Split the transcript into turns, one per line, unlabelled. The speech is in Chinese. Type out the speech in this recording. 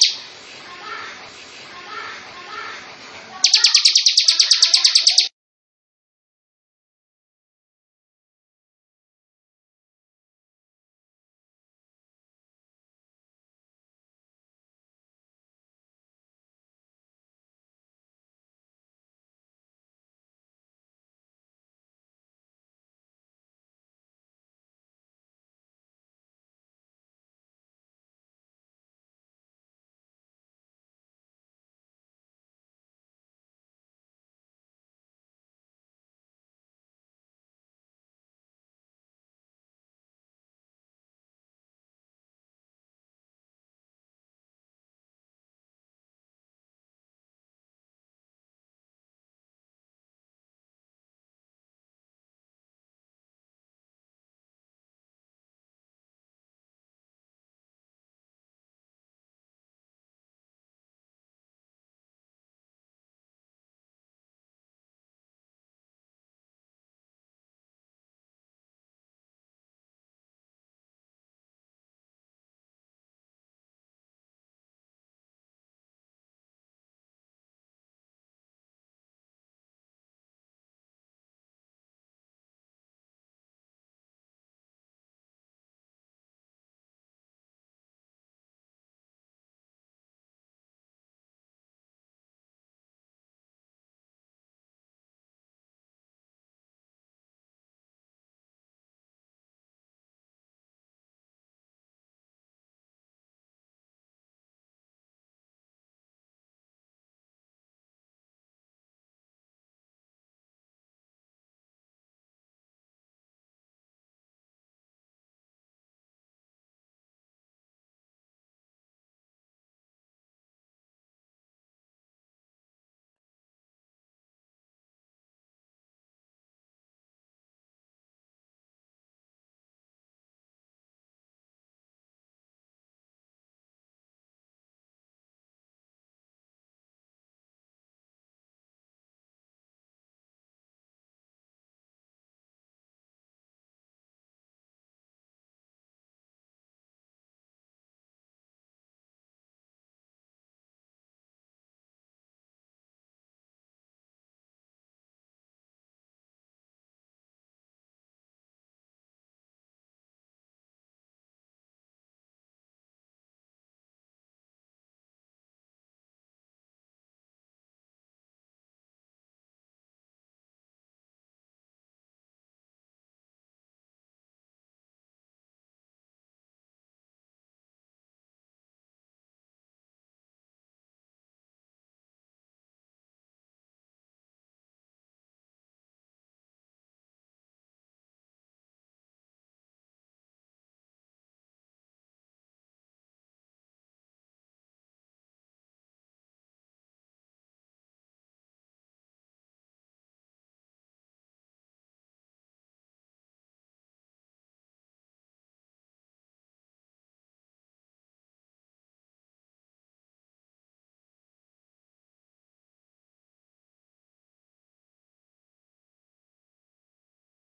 事情。